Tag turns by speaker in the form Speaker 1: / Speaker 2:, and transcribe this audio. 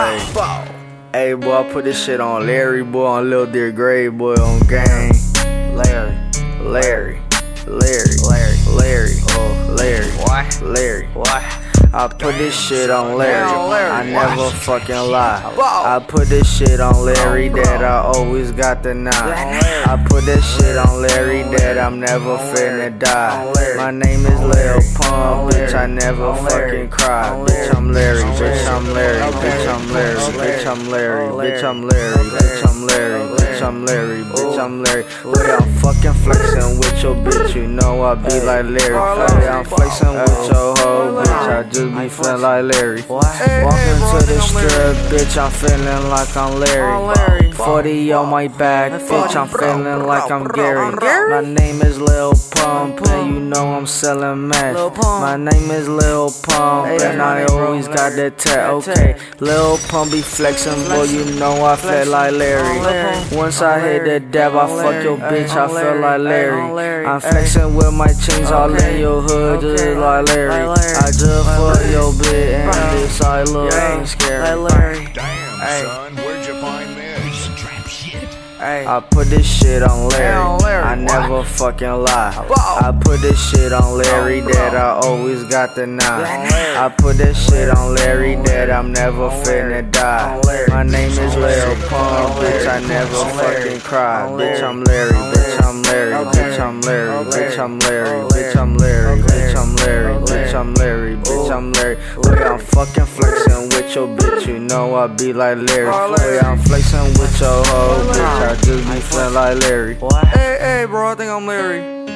Speaker 1: Hey, hey, boy, I put this shit on Larry, boy, on Lil Dear Gray, boy, on gang. Larry, Larry, Larry, Larry, Larry, oh, Larry,
Speaker 2: Why?
Speaker 1: Larry.
Speaker 2: Why?
Speaker 1: I put this shit on Larry. I never fucking lie. I put this shit on Larry that I always got the nine. I put this shit on Larry that I'm never finna die. My name is Lil Pump, bitch. I never fucking cry. Bitch, I'm Larry. Bitch, I'm Larry. Bitch, I'm Larry. Bitch, I'm Larry. Bitch, I'm Larry. Bitch, I'm Larry. Bitch, I'm Larry. Bitch, I'm Larry. Boy, I'm fucking flexing with your bitch. You know I be like Larry. I'm flexing with your. I just be feeling like Larry. Walking to the strip, bitch, I'm feeling like I'm Larry. 40 on my back, bitch, I'm feeling like I'm Gary. My name is Lil Pump, selling meth. My name is Lil Pump, and I always got that tat. Okay, Lil Pump be flexing, boy, you know I feel like Larry. Once I hit the dab, I fuck your bitch, I feel like Larry. I'm flexing with my chains all in your hood, just like Larry. I just fuck your bitch, and this I look ain't scary.
Speaker 3: Damn,
Speaker 2: Hey.
Speaker 3: son,
Speaker 1: I put this shit on Larry.
Speaker 2: on Larry.
Speaker 1: I never fucking lie.
Speaker 2: Wow.
Speaker 1: I put this shit on Larry that I always got the nine. I put this shit on Larry that I'm never finna die. My name is Lil Pump, bitch. I never fucking cry. Bitch, I'm Larry. Bitch, I'm Larry. Bitch, I'm Larry. Bitch, I'm Larry. Bitch, I'm Larry. Bitch, I'm Larry. I'm Larry, bitch, I'm Larry. Bitch, I'm Larry. Boy, I'm fucking flexing with your bitch. You know I be like Larry. Boy, I'm flexing with your hoe, bitch. I just be feeling like Larry.
Speaker 2: Hey, hey, bro, I think I'm Larry.